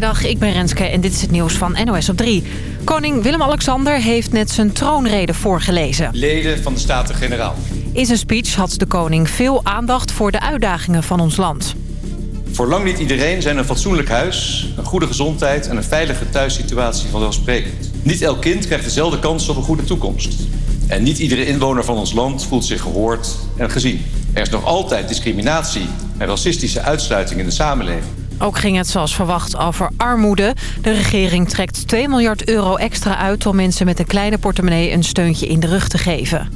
Goedemiddag, ik ben Renske en dit is het nieuws van NOS op 3. Koning Willem-Alexander heeft net zijn troonrede voorgelezen. Leden van de Staten-Generaal. In zijn speech had de koning veel aandacht voor de uitdagingen van ons land. Voor lang niet iedereen zijn een fatsoenlijk huis, een goede gezondheid... en een veilige thuissituatie vanzelfsprekend. Niet elk kind krijgt dezelfde kans op een goede toekomst. En niet iedere inwoner van ons land voelt zich gehoord en gezien. Er is nog altijd discriminatie en racistische uitsluiting in de samenleving. Ook ging het zoals verwacht over armoede. De regering trekt 2 miljard euro extra uit... om mensen met een kleine portemonnee een steuntje in de rug te geven.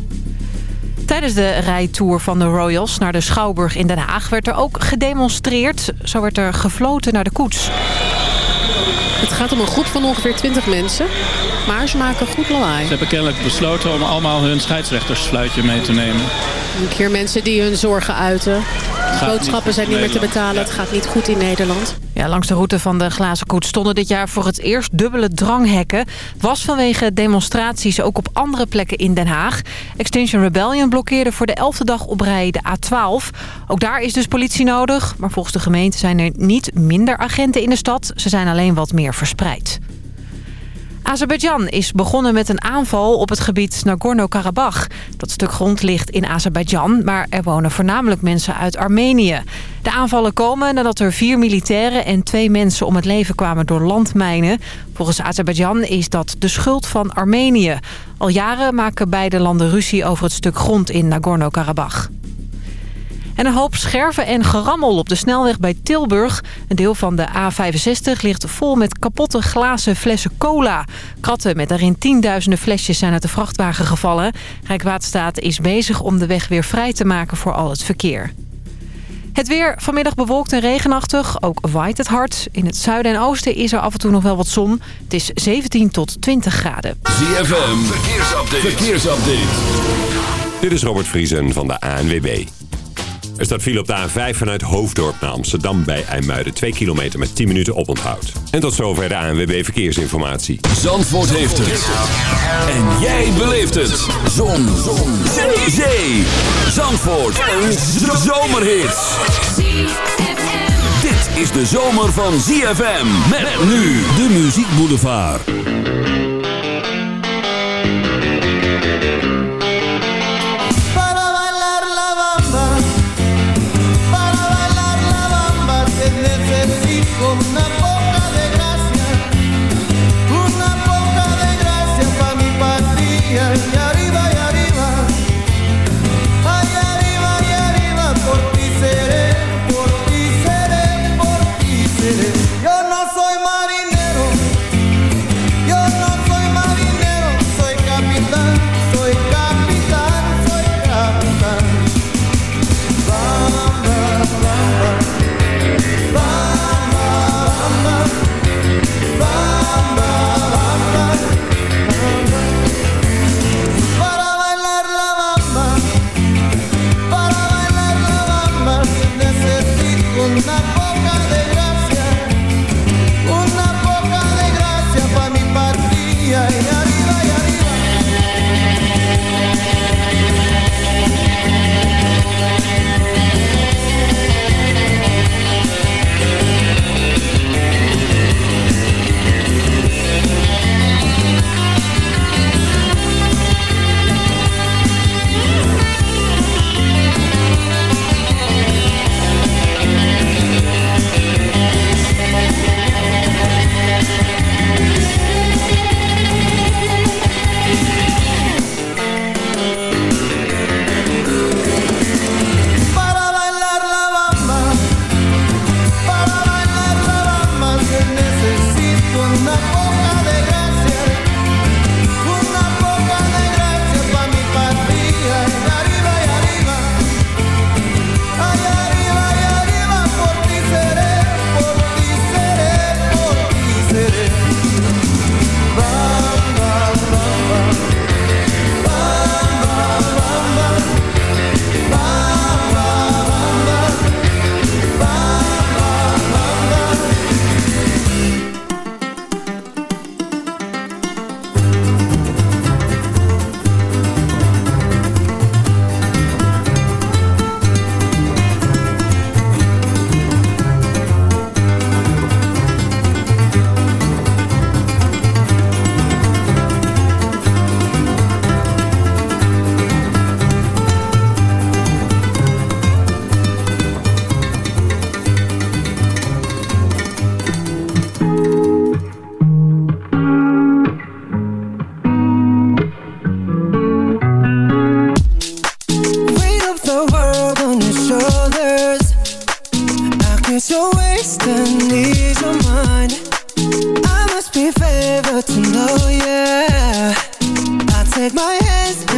Tijdens de rijtour van de Royals naar de Schouwburg in Den Haag... werd er ook gedemonstreerd. Zo werd er gefloten naar de koets. Het gaat om een groep van ongeveer 20 mensen, maar ze maken goed lawaai. Ze hebben kennelijk besloten om allemaal hun scheidsrechtersfluitje mee te nemen. Een keer mensen die hun zorgen uiten. Boodschappen zijn niet meer te betalen, het gaat niet goed in Nederland. Ja, langs de route van de glazen koets stonden dit jaar voor het eerst dubbele dranghekken. Was vanwege demonstraties ook op andere plekken in Den Haag. Extinction Rebellion blokkeerde voor de elfde dag op rij de A12. Ook daar is dus politie nodig. Maar volgens de gemeente zijn er niet minder agenten in de stad. Ze zijn alleen wat meer verspreid. Azerbeidzjan is begonnen met een aanval op het gebied Nagorno-Karabakh. Dat stuk grond ligt in Azerbeidzjan, maar er wonen voornamelijk mensen uit Armenië. De aanvallen komen nadat er vier militairen en twee mensen om het leven kwamen door landmijnen. Volgens Azerbeidzjan is dat de schuld van Armenië. Al jaren maken beide landen ruzie over het stuk grond in Nagorno-Karabakh. En een hoop scherven en gerammel op de snelweg bij Tilburg. Een deel van de A65 ligt vol met kapotte glazen flessen cola. Kratten met daarin tienduizenden flesjes zijn uit de vrachtwagen gevallen. Rijkswaterstaat is bezig om de weg weer vrij te maken voor al het verkeer. Het weer vanmiddag bewolkt en regenachtig. Ook waait het hard. In het zuiden en oosten is er af en toe nog wel wat zon. Het is 17 tot 20 graden. ZFM, verkeersupdate. verkeersupdate. Dit is Robert Vriesen van de ANWB. Er staat file op de A5 vanuit Hoofddorp naar Amsterdam bij IJmuiden. 2 kilometer met 10 minuten oponthoud. En tot zover de ANWB Verkeersinformatie. Zandvoort heeft het. En jij beleeft het. Zon. Zon. Zee. Zee. Zandvoort. Een zomerhit. Dit is de zomer van ZFM. Met nu de Muziek Boulevard.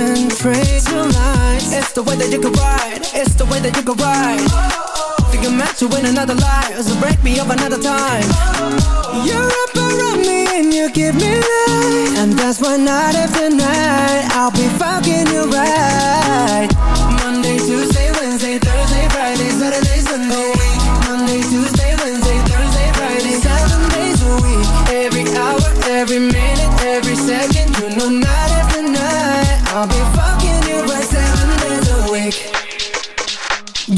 And pray to lines. It's the way that you can ride. It's the way that you can ride. Think you're meant to win another life, so break me up another time. You're up around me and you give me life, and that's why night after night I'll be fucking you right. Monday, Tuesday, Wednesday, Thursday, Friday, Saturday, Sunday. Monday, Tuesday, Wednesday, Thursday, Friday, seven days a week. Every hour, every minute, every second, you know night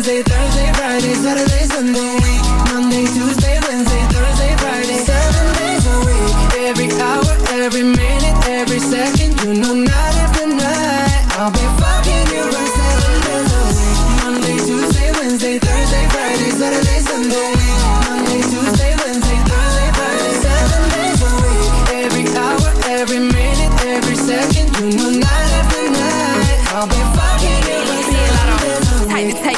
Wednesday, Thursday, Friday, Saturday, Sunday Monday, Tuesday, Wednesday, Thursday, Friday. Seven days a week. Every hour, every minute, every second. You know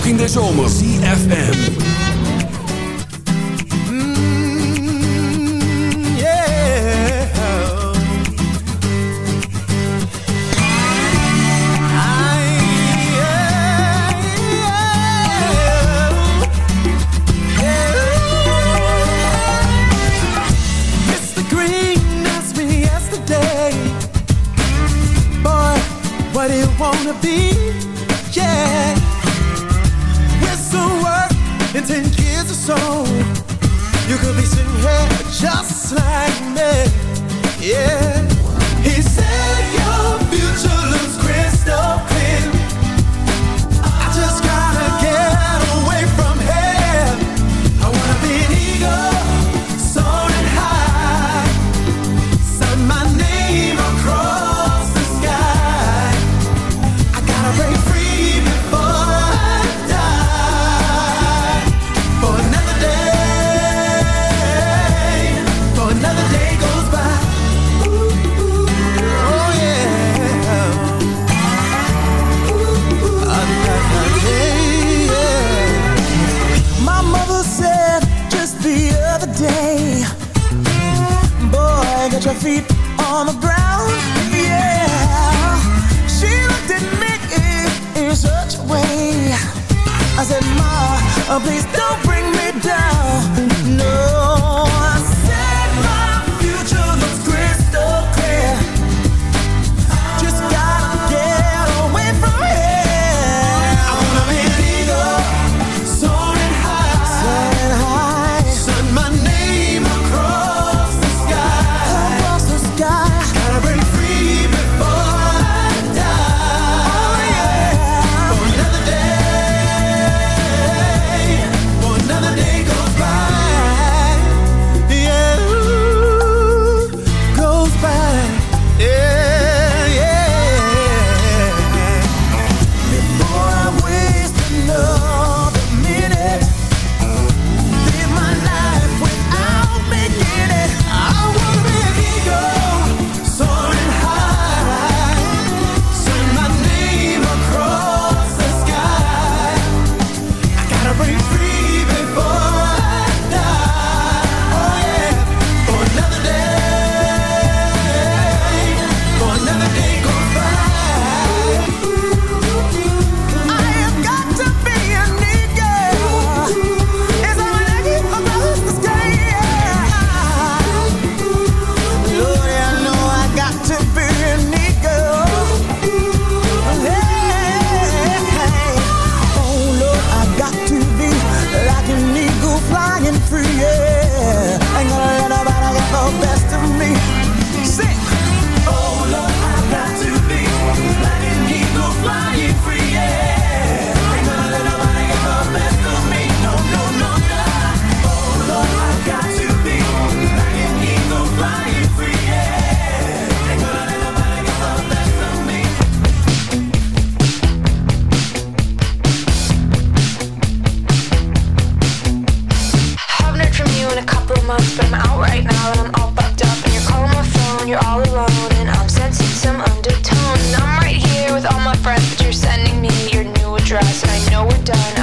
ook in de zomer. ZFM. I. Mm, Mr. Green asked me yesterday, boy, what do you wanna be? just like me. Yeah.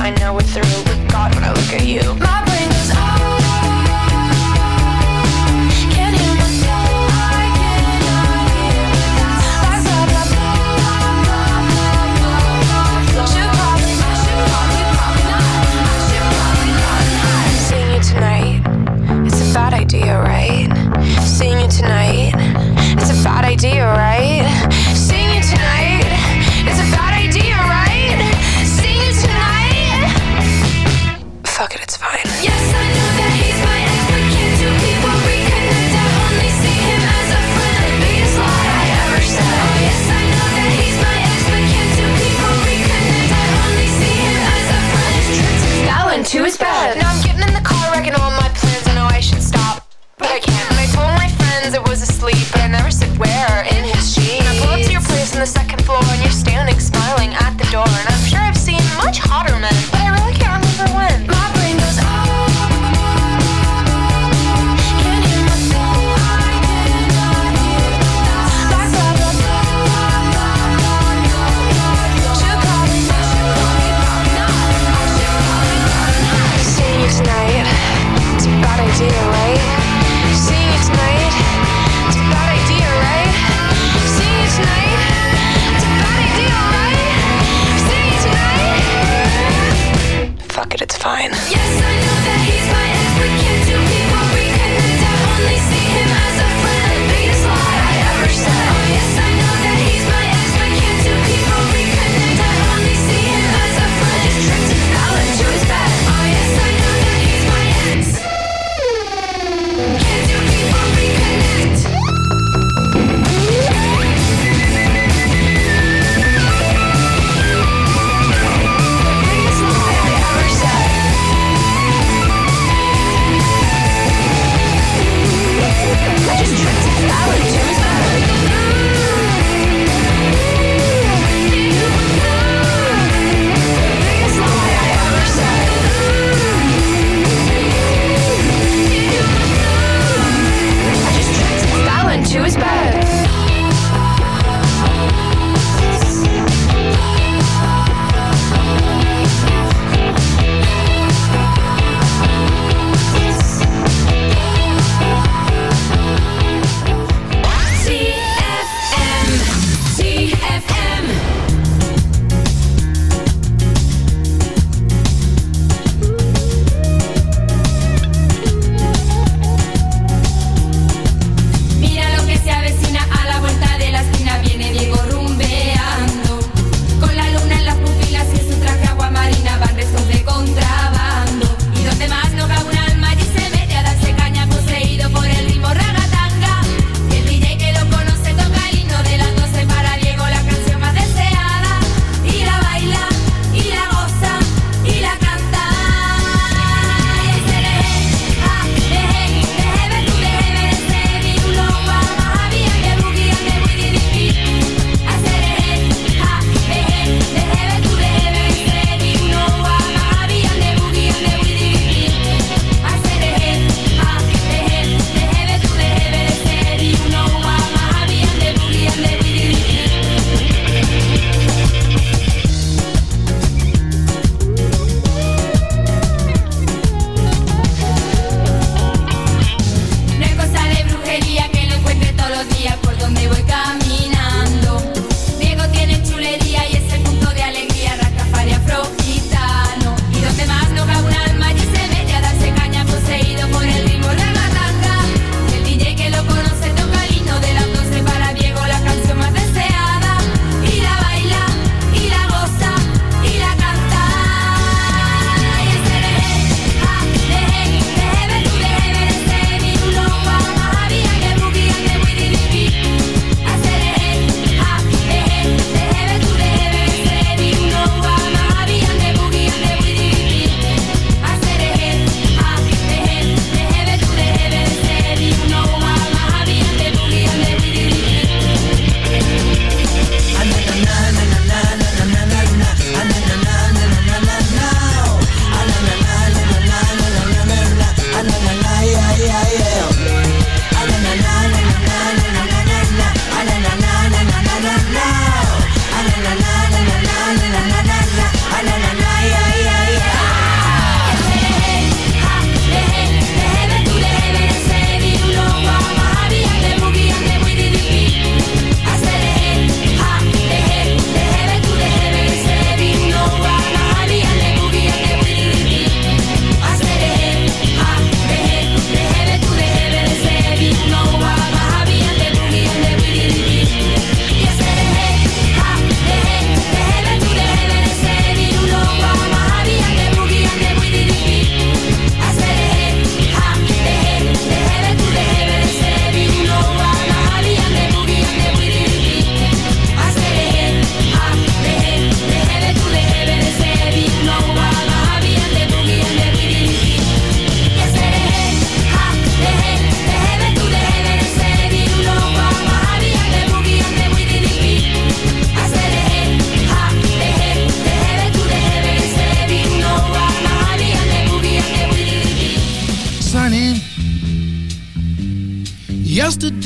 I know we're through. God, when I look at you.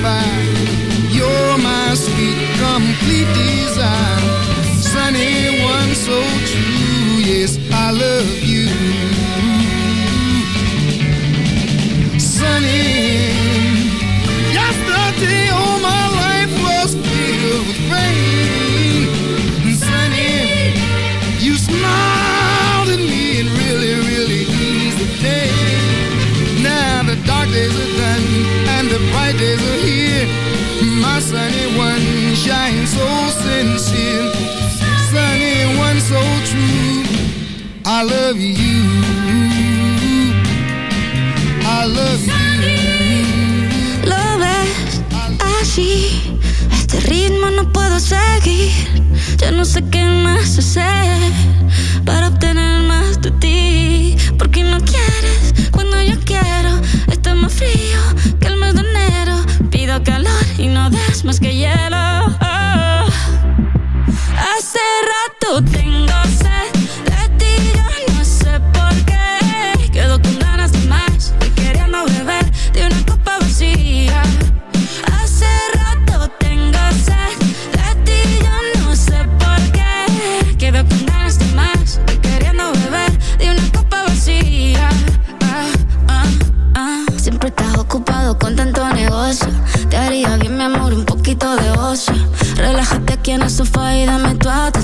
nature's sunny one shines so sincere. Sunny one so true. I love you. I love you. Lo ves así, este ritmo no puedo seguir. Ya no sé qué más hacer para obtener más de ti. Porque no quieres cuando yo quiero. Está más frío y no das más que hielo.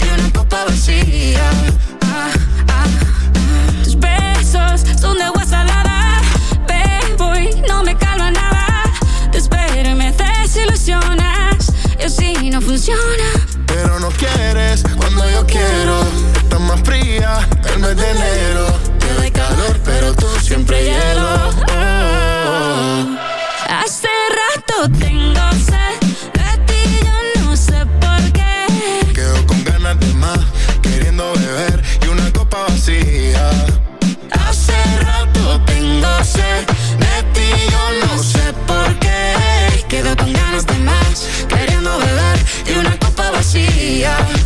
y una copa vacía. Ah, ah, ah. Tus besos son de agua salada, bebo y no me calma nada. Te espero y me desilusionas, yo sí no funciona. Pero no quieres cuando yo quiero, estás más fría, el mes de enero. Te doy calor, pero tú siempre hielo poëzie.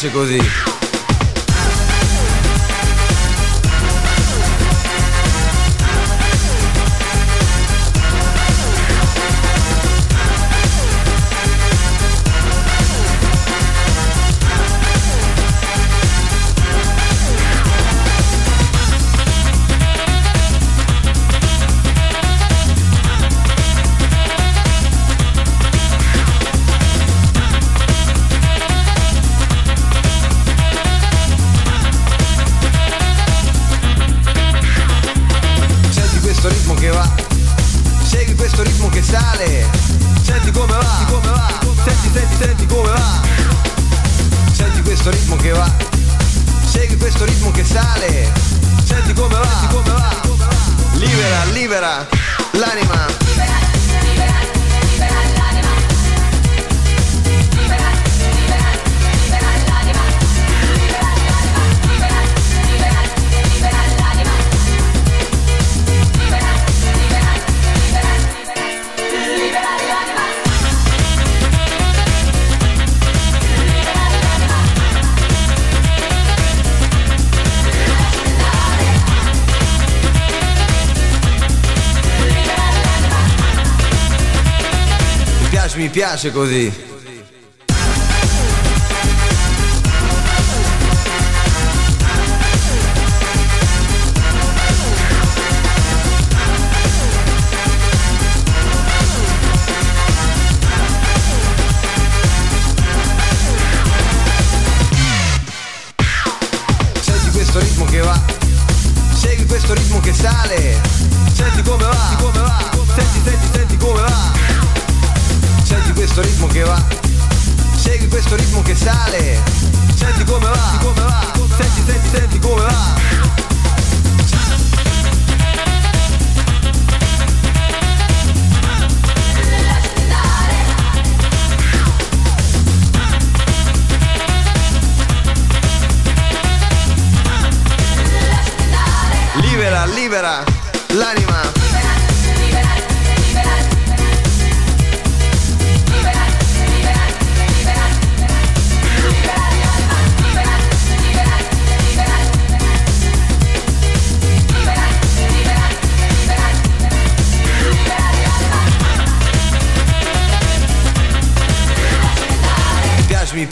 Piace così. liberar. piace così.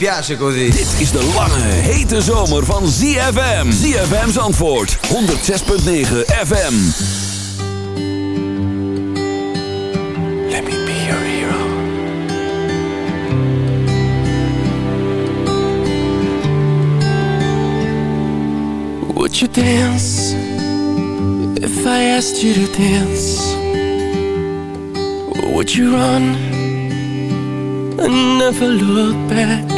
Piace, così. Dit is de lange, hete zomer van ZFM. ZFM's antwoord. 106.9 FM. Let me be your hero. Would you dance if I asked you to dance? Would you run and never look back?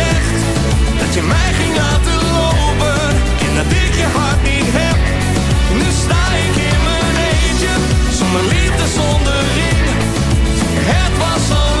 dat je mij ging laten lopen en dat ik je hart niet heb. Nu sta ik in mijn eentje, zonder liefde, zonder ring. Het was al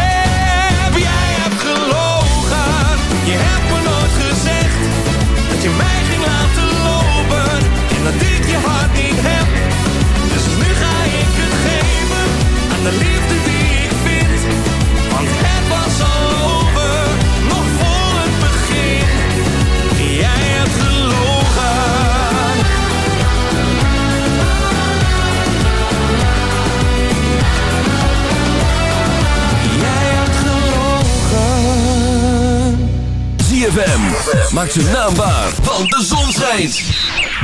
ZFM maakt zijn naam waar, want de zon schijnt.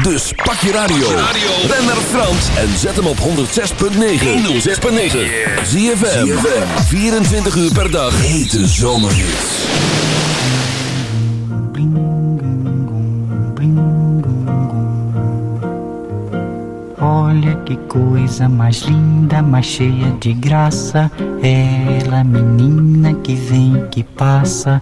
Dus pak je radio, ren naar Frans en zet hem op 106.9. 106.9. ZFM, 24 uur per dag. Hete zomerhits. Olha que coisa mais linda, mais cheia de graça. Ela, menina que vem, que passa,